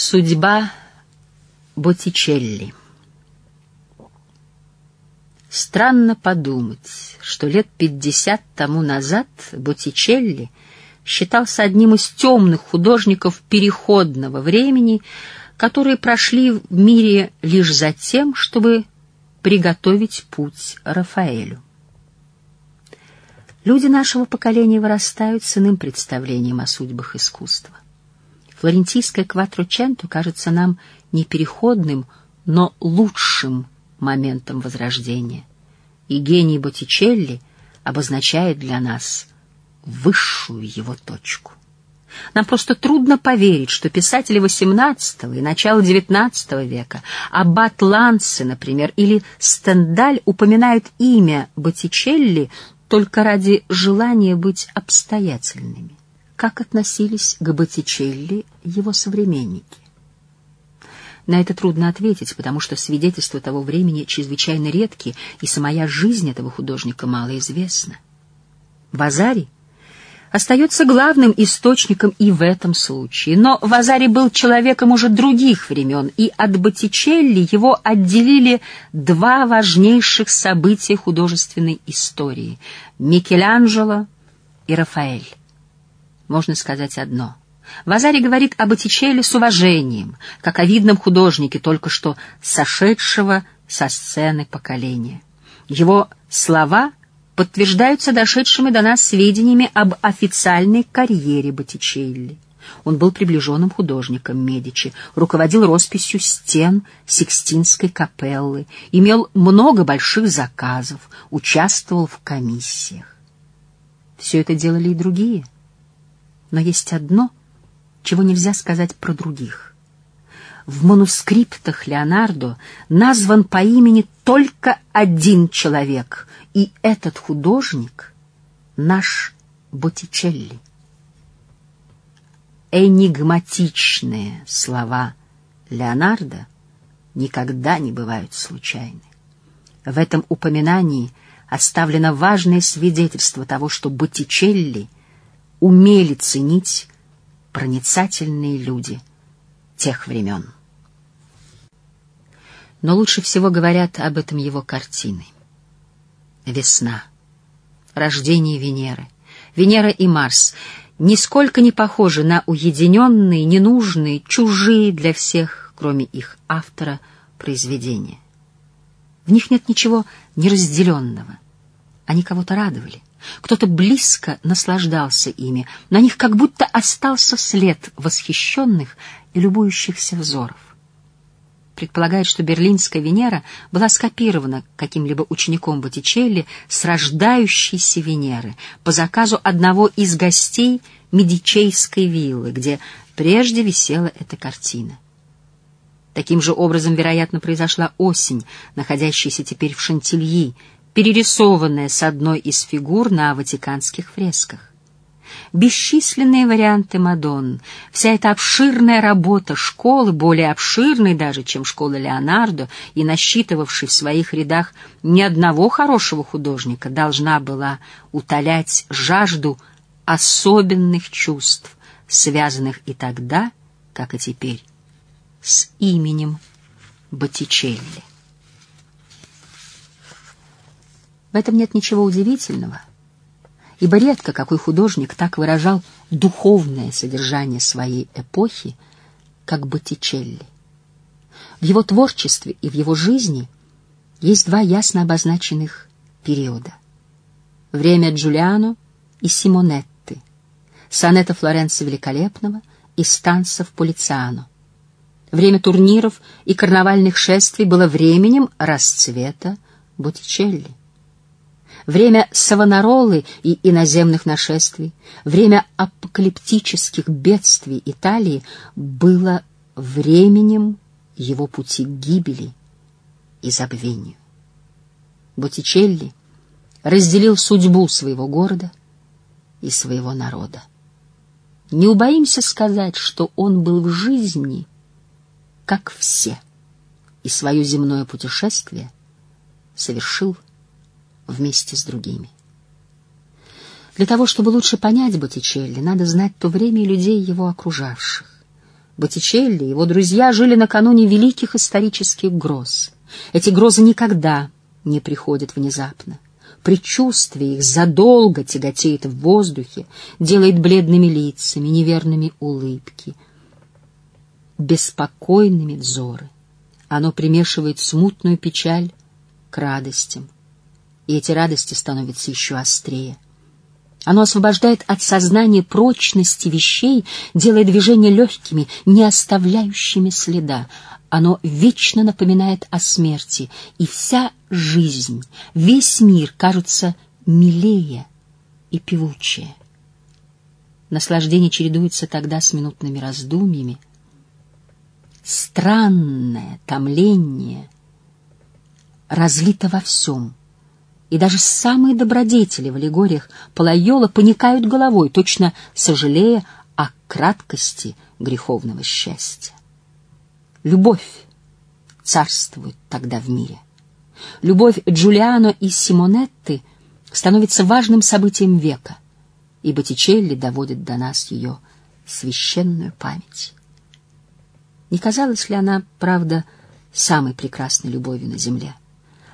Судьба Боттичелли Странно подумать, что лет пятьдесят тому назад Боттичелли считался одним из темных художников переходного времени, которые прошли в мире лишь за тем, чтобы приготовить путь Рафаэлю. Люди нашего поколения вырастают с иным представлением о судьбах искусства. Флорентийское кватроченто кажется нам не переходным, но лучшим моментом возрождения. И гений Боттичелли обозначает для нас высшую его точку. Нам просто трудно поверить, что писатели XVIII и начала XIX века, аббат Ланце, например, или Стендаль упоминают имя Боттичелли только ради желания быть обстоятельными как относились к Боттичелли его современники. На это трудно ответить, потому что свидетельства того времени чрезвычайно редки, и самая жизнь этого художника мало известна. Вазари остается главным источником и в этом случае, но Вазари был человеком уже других времен, и от Боттичелли его отделили два важнейших события художественной истории — Микеланджело и Рафаэль можно сказать одно. Вазари говорит об Боттичелли с уважением, как о видном художнике, только что сошедшего со сцены поколения. Его слова подтверждаются дошедшими до нас сведениями об официальной карьере Боттичелли. Он был приближенным художником Медичи, руководил росписью стен Сикстинской капеллы, имел много больших заказов, участвовал в комиссиях. Все это делали и другие — но есть одно, чего нельзя сказать про других. В манускриптах Леонардо назван по имени только один человек, и этот художник — наш Боттичелли. Энигматичные слова Леонардо никогда не бывают случайны. В этом упоминании оставлено важное свидетельство того, что Боттичелли — умели ценить проницательные люди тех времен. Но лучше всего говорят об этом его картины. Весна, рождение Венеры. Венера и Марс нисколько не похожи на уединенные, ненужные, чужие для всех, кроме их автора, произведения. В них нет ничего неразделенного. Они кого-то радовали. Кто-то близко наслаждался ими, на них как будто остался след восхищенных и любующихся взоров. Предполагает, что берлинская Венера была скопирована каким-либо учеником Боттичелли с рождающейся Венеры по заказу одного из гостей Медичейской виллы, где прежде висела эта картина. Таким же образом, вероятно, произошла осень, находящаяся теперь в Шантильи, перерисованная с одной из фигур на ватиканских фресках. Бесчисленные варианты Мадонн, вся эта обширная работа школы, более обширной даже, чем школа Леонардо, и насчитывавшей в своих рядах ни одного хорошего художника, должна была утолять жажду особенных чувств, связанных и тогда, как и теперь, с именем Боттичелли. В этом нет ничего удивительного, ибо редко какой художник так выражал духовное содержание своей эпохи, как Боттичелли. В его творчестве и в его жизни есть два ясно обозначенных периода. Время Джулиано и Симонетты, сонета Флоренции Великолепного и станцев Полициано. Время турниров и карнавальных шествий было временем расцвета Боттичелли время Савонаролы и иноземных нашествий, время апокалиптических бедствий Италии было временем его пути к гибели и забвению. Боттичелли разделил судьбу своего города и своего народа. Не убоимся сказать, что он был в жизни, как все, и свое земное путешествие совершил вместе с другими. Для того, чтобы лучше понять Боттичелли, надо знать то время и людей его окружавших. Боттичелли и его друзья жили накануне великих исторических гроз. Эти грозы никогда не приходят внезапно. Предчувствие их задолго тяготеет в воздухе, делает бледными лицами, неверными улыбки, беспокойными взоры. Оно примешивает смутную печаль к радостям, и эти радости становятся еще острее — оно освобождает от сознания прочности вещей, делая движения легкими, не оставляющими следа. Оно вечно напоминает о смерти, и вся жизнь, весь мир кажутся милее и певучее. Наслаждение чередуется тогда с минутными раздумьями. Странное томление разлито во всем — и даже самые добродетели в аллегориях Палайола поникают головой, точно сожалея о краткости греховного счастья. Любовь царствует тогда в мире. Любовь Джулиано и Симонетты становится важным событием века, и Боттичелли доводит до нас ее священную память. Не казалась ли она, правда, самой прекрасной любовью на земле?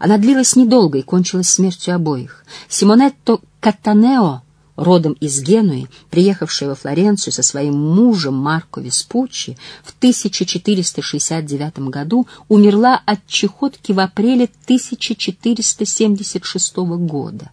Она длилась недолго и кончилась смертью обоих. Симонетто Катанео, родом из Генуи, приехавшая во Флоренцию со своим мужем Марко Веспуччи, в 1469 году умерла от чехотки в апреле 1476 года.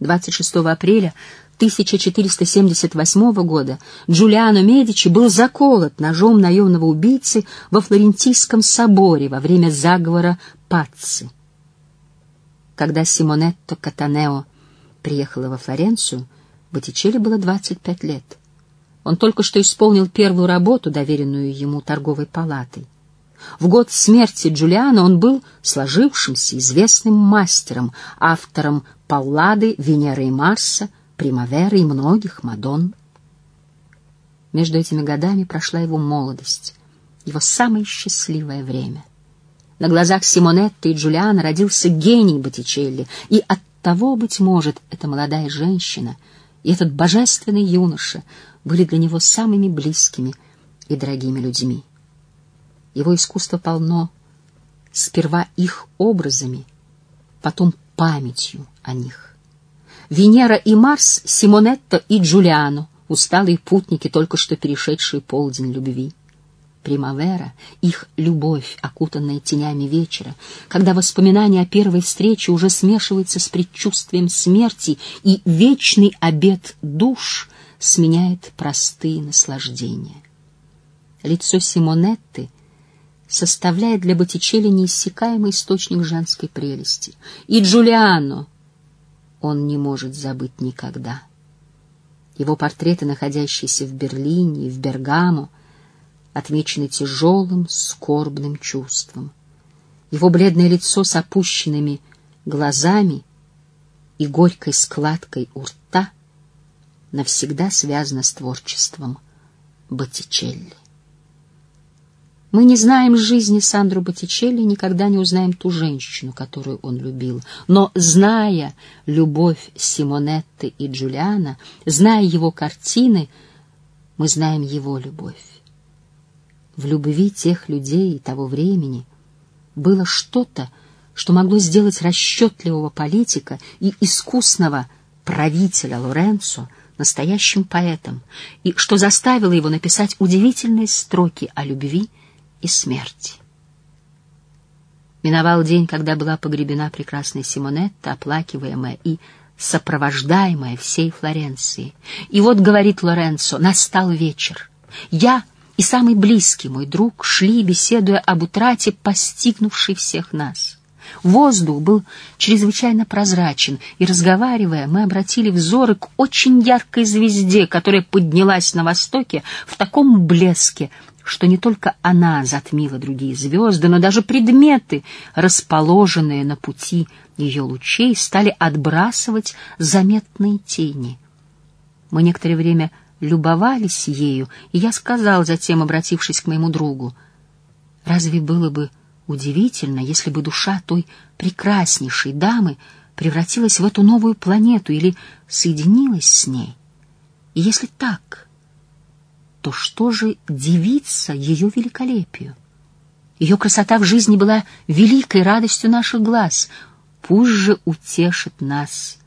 26 апреля 1478 года Джулиано Медичи был заколот ножом наемного убийцы во Флорентийском соборе во время заговора Пацци. Когда Симонетто Катанео приехала во Флоренцию, Боттичелли было 25 лет. Он только что исполнил первую работу, доверенную ему торговой палатой. В год смерти Джулиана он был сложившимся известным мастером, автором Паллады, Венеры и Марса, Примаверы и многих Мадонн. Между этими годами прошла его молодость, его самое счастливое время — на глазах Симонетты и Джулиана родился гений Боттичелли, и от того, быть может, эта молодая женщина и этот божественный юноша были для него самыми близкими и дорогими людьми. Его искусство полно сперва их образами, потом памятью о них. Венера и Марс, Симонетта и Джулиано, усталые путники, только что перешедшие полдень любви примавера, их любовь, окутанная тенями вечера, когда воспоминание о первой встрече уже смешивается с предчувствием смерти, и вечный обет душ сменяет простые наслаждения. Лицо Симонетты составляет для Боттичелли неиссякаемый источник женской прелести. И Джулиано он не может забыть никогда. Его портреты, находящиеся в Берлине и в Бергамо, отмечены тяжелым, скорбным чувством. Его бледное лицо с опущенными глазами и горькой складкой у рта навсегда связано с творчеством Боттичелли. Мы не знаем жизни Сандру Боттичелли, никогда не узнаем ту женщину, которую он любил. Но, зная любовь Симонетты и Джулиана, зная его картины, мы знаем его любовь в любви тех людей и того времени было что-то, что могло сделать расчетливого политика и искусного правителя Лоренцо настоящим поэтом, и что заставило его написать удивительные строки о любви и смерти. Миновал день, когда была погребена прекрасная Симонетта, оплакиваемая и сопровождаемая всей Флоренцией. И вот, говорит Лоренцо, настал вечер. Я — и самый близкий мой друг шли, беседуя об утрате, постигнувшей всех нас. Воздух был чрезвычайно прозрачен, и, разговаривая, мы обратили взоры к очень яркой звезде, которая поднялась на востоке в таком блеске, что не только она затмила другие звезды, но даже предметы, расположенные на пути ее лучей, стали отбрасывать заметные тени. Мы некоторое время любовались ею, и я сказал затем, обратившись к моему другу, «Разве было бы удивительно, если бы душа той прекраснейшей дамы превратилась в эту новую планету или соединилась с ней? И если так, то что же девица ее великолепию? Ее красота в жизни была великой радостью наших глаз. Пусть же утешит нас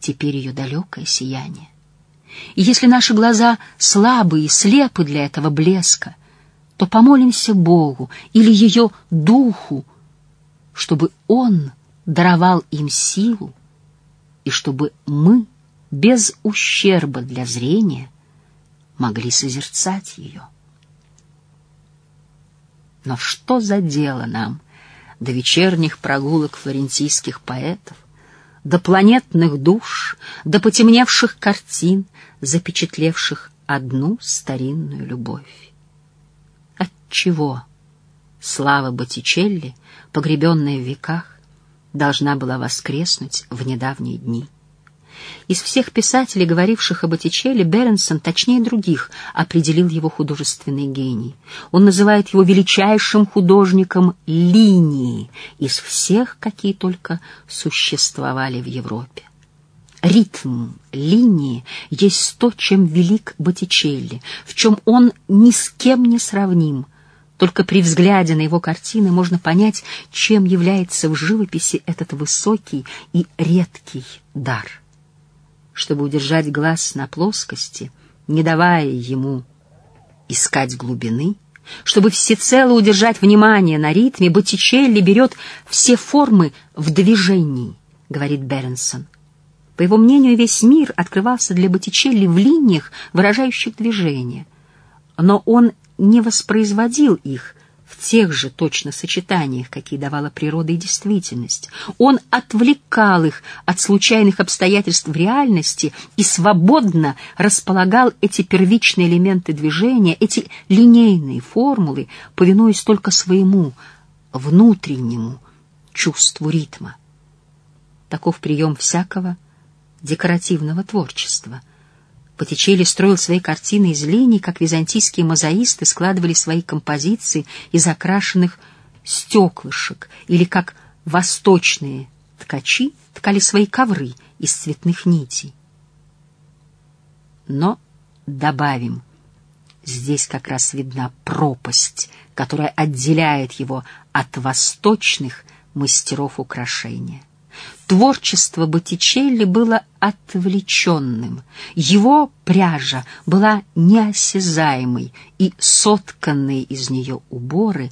теперь ее далекое сияние. И если наши глаза слабы и слепы для этого блеска, то помолимся Богу или ее духу, чтобы Он даровал им силу, и чтобы мы без ущерба для зрения могли созерцать ее. Но что за дело нам до вечерних прогулок флорентийских поэтов, до планетных душ, до потемневших картин, запечатлевших одну старинную любовь? Отчего слава Боттичелли, погребенная в веках, должна была воскреснуть в недавние дни? Из всех писателей, говоривших об Боттичелли, Беренсон, точнее других, определил его художественный гений. Он называет его величайшим художником линии из всех, какие только существовали в Европе. Ритм линии есть то, чем велик Боттичелли, в чем он ни с кем не сравним. Только при взгляде на его картины можно понять, чем является в живописи этот высокий и редкий дар чтобы удержать глаз на плоскости, не давая ему искать глубины, чтобы всецело удержать внимание на ритме, Боттичелли берет все формы в движении, говорит Бернсон. По его мнению, весь мир открывался для Боттичелли в линиях, выражающих движение. Но он не воспроизводил их, тех же точно сочетаниях, какие давала природа и действительность. Он отвлекал их от случайных обстоятельств в реальности и свободно располагал эти первичные элементы движения, эти линейные формулы, повинуясь только своему внутреннему чувству ритма. Таков прием всякого декоративного творчества — Боттичелли строил свои картины из линий, как византийские мозаисты складывали свои композиции из окрашенных стеклышек, или как восточные ткачи ткали свои ковры из цветных нитей. Но добавим, здесь как раз видна пропасть, которая отделяет его от восточных мастеров украшения. Творчество Боттичелли было отвлеченным, его пряжа была неосязаемой, и сотканные из нее уборы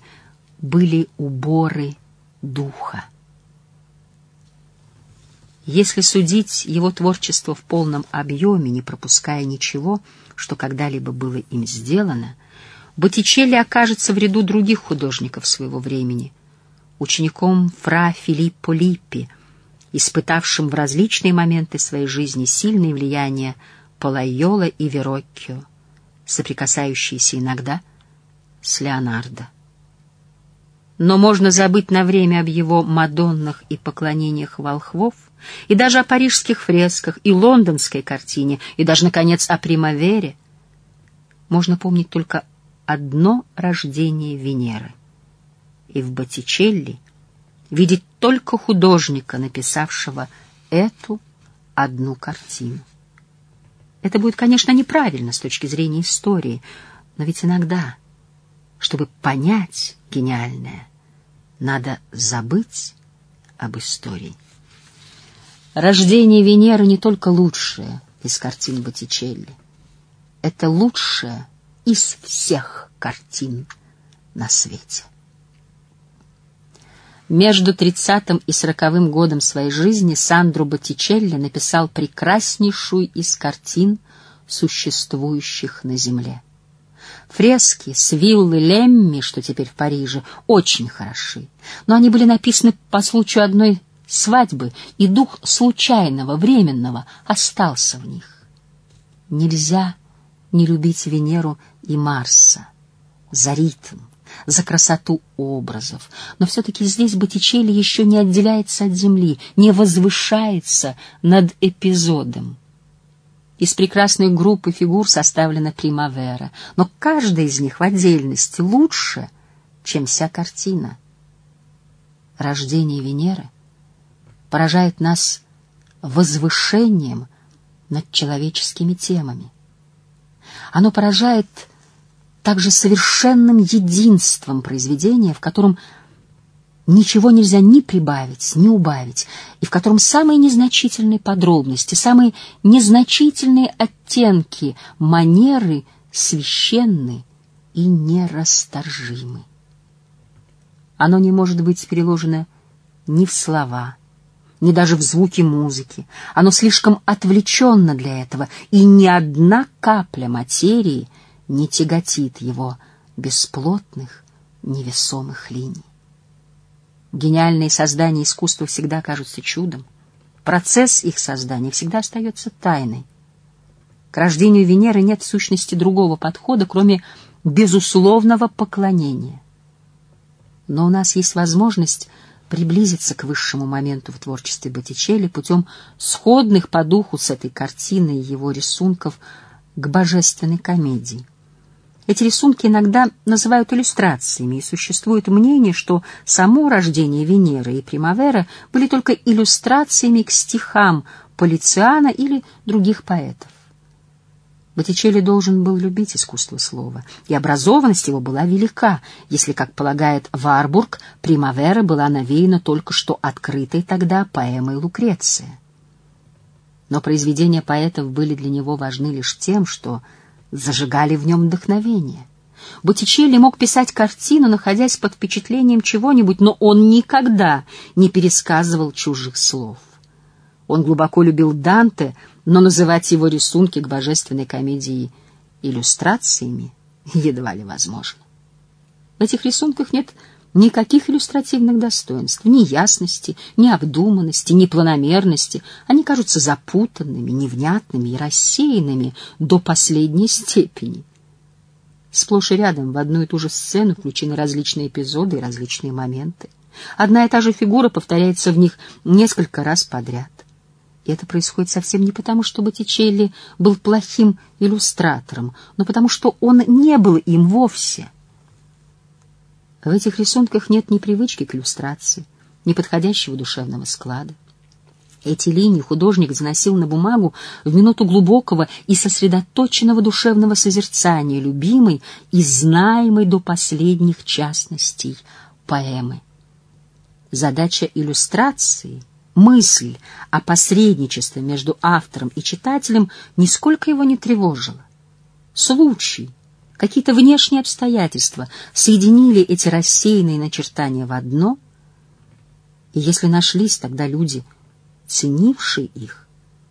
были уборы духа. Если судить его творчество в полном объеме, не пропуская ничего, что когда-либо было им сделано, Боттичелли окажется в ряду других художников своего времени, учеником фра Филиппо Липпи — испытавшим в различные моменты своей жизни сильное влияние Палайола и Вероккио, соприкасающиеся иногда с Леонардо. Но можно забыть на время об его Мадоннах и поклонениях волхвов, и даже о парижских фресках, и лондонской картине, и даже, наконец, о Примавере. Можно помнить только одно рождение Венеры. И в Боттичелли — видеть только художника, написавшего эту одну картину. Это будет, конечно, неправильно с точки зрения истории, но ведь иногда, чтобы понять гениальное, надо забыть об истории. Рождение Венеры не только лучшее из картин Боттичелли. Это лучшее из всех картин на свете. Между тридцатым и сороковым годом своей жизни Сандро Боттичелли написал прекраснейшую из картин, существующих на Земле. Фрески с виллы Лемми, что теперь в Париже, очень хороши, но они были написаны по случаю одной свадьбы, и дух случайного, временного остался в них. Нельзя не любить Венеру и Марса за ритм, за красоту образов. Но все-таки здесь Боттичелли еще не отделяется от земли, не возвышается над эпизодом. Из прекрасной группы фигур составлена примавера, но каждая из них в отдельности лучше, чем вся картина. Рождение Венеры поражает нас возвышением над человеческими темами. Оно поражает также совершенным единством произведения, в котором ничего нельзя ни прибавить, ни убавить, и в котором самые незначительные подробности, самые незначительные оттенки манеры священны и нерасторжимы. Оно не может быть переложено ни в слова, ни даже в звуки музыки. Оно слишком отвлеченно для этого, и ни одна капля материи не тяготит его бесплотных, невесомых линий. Гениальные создания искусства всегда кажутся чудом. Процесс их создания всегда остается тайной. К рождению Венеры нет в сущности другого подхода, кроме безусловного поклонения. Но у нас есть возможность приблизиться к высшему моменту в творчестве Боттичелли путем сходных по духу с этой картиной его рисунков к божественной комедии. Эти рисунки иногда называют иллюстрациями, и существует мнение, что само рождение Венеры и Примавера были только иллюстрациями к стихам Полициана или других поэтов. Боттичелли должен был любить искусство слова, и образованность его была велика, если, как полагает Варбург, Примавера была навеяна только что открытой тогда поэмой Лукреция. Но произведения поэтов были для него важны лишь тем, что зажигали в нем вдохновение. Боттичелли мог писать картину, находясь под впечатлением чего-нибудь, но он никогда не пересказывал чужих слов. Он глубоко любил Данте, но называть его рисунки к божественной комедии иллюстрациями едва ли возможно. В этих рисунках нет никаких иллюстративных достоинств, ни ясности, ни обдуманности, ни планомерности. Они кажутся запутанными, невнятными и рассеянными до последней степени. Сплошь и рядом в одну и ту же сцену включены различные эпизоды и различные моменты. Одна и та же фигура повторяется в них несколько раз подряд. И это происходит совсем не потому, что Боттичелли был плохим иллюстратором, но потому что он не был им вовсе — в этих рисунках нет ни привычки к иллюстрации, ни подходящего душевного склада. Эти линии художник заносил на бумагу в минуту глубокого и сосредоточенного душевного созерцания любимой и знаемой до последних частностей поэмы. Задача иллюстрации, мысль о посредничестве между автором и читателем нисколько его не тревожила. Случай — Какие-то внешние обстоятельства соединили эти рассеянные начертания в одно, и если нашлись тогда люди, ценившие их,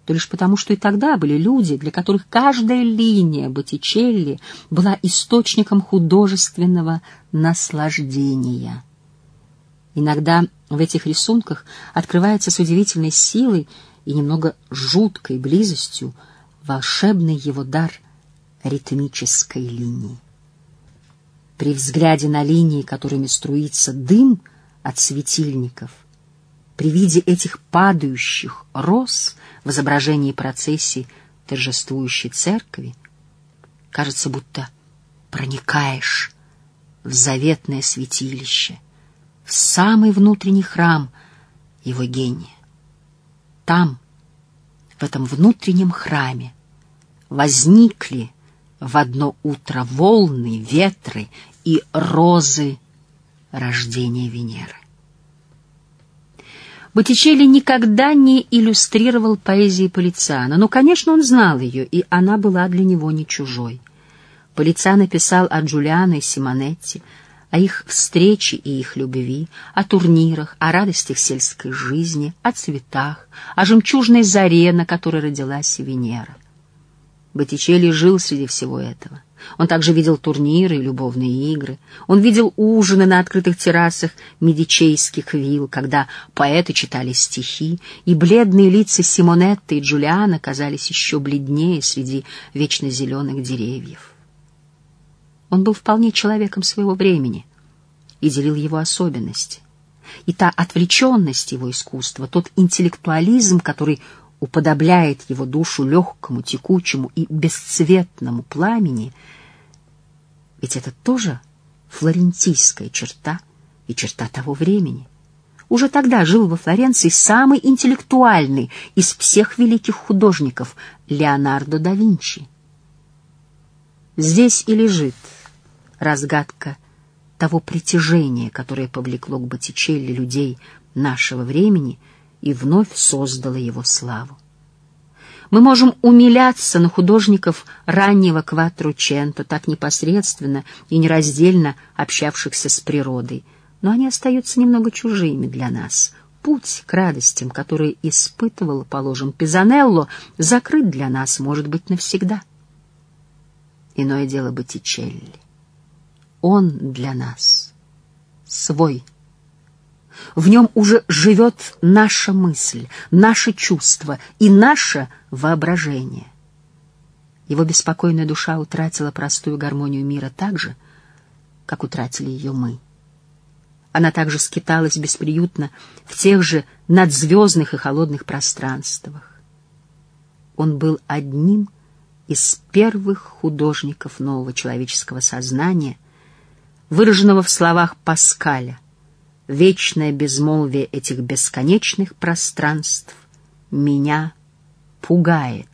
то лишь потому, что и тогда были люди, для которых каждая линия Боттичелли была источником художественного наслаждения. Иногда в этих рисунках открывается с удивительной силой и немного жуткой близостью волшебный его дар — ритмической линии. При взгляде на линии, которыми струится дым от светильников, при виде этих падающих роз в изображении процессии торжествующей церкви, кажется, будто проникаешь в заветное святилище, в самый внутренний храм его гения. Там, в этом внутреннем храме, возникли в одно утро волны, ветры и розы рождения Венеры. Боттичелли никогда не иллюстрировал поэзии Полициана, но, конечно, он знал ее, и она была для него не чужой. Полициано писал о Джулиано и Симонетти, о их встрече и их любви, о турнирах, о радостях сельской жизни, о цветах, о жемчужной заре, на которой родилась Венера. Боттичелли жил среди всего этого. Он также видел турниры и любовные игры. Он видел ужины на открытых террасах медичейских вилл, когда поэты читали стихи, и бледные лица Симонетты и Джулиана казались еще бледнее среди вечно зеленых деревьев. Он был вполне человеком своего времени и делил его особенности. И та отвлеченность его искусства, тот интеллектуализм, который уподобляет его душу легкому, текучему и бесцветному пламени, ведь это тоже флорентийская черта и черта того времени. Уже тогда жил во Флоренции самый интеллектуальный из всех великих художников Леонардо да Винчи. Здесь и лежит разгадка того притяжения, которое повлекло к Боттичелли людей нашего времени и вновь создало его славу. Мы можем умиляться на художников раннего Кватрученто, так непосредственно и нераздельно общавшихся с природой, но они остаются немного чужими для нас. Путь к радостям, который испытывал, положим, Пизанелло, закрыт для нас, может быть, навсегда. Иное дело Боттичелли. Он для нас свой в нем уже живет наша мысль, наше чувство и наше воображение. Его беспокойная душа утратила простую гармонию мира так же, как утратили ее мы. Она также скиталась бесприютно в тех же надзвездных и холодных пространствах. Он был одним из первых художников нового человеческого сознания, выраженного в словах Паскаля — вечное безмолвие этих бесконечных пространств меня пугает.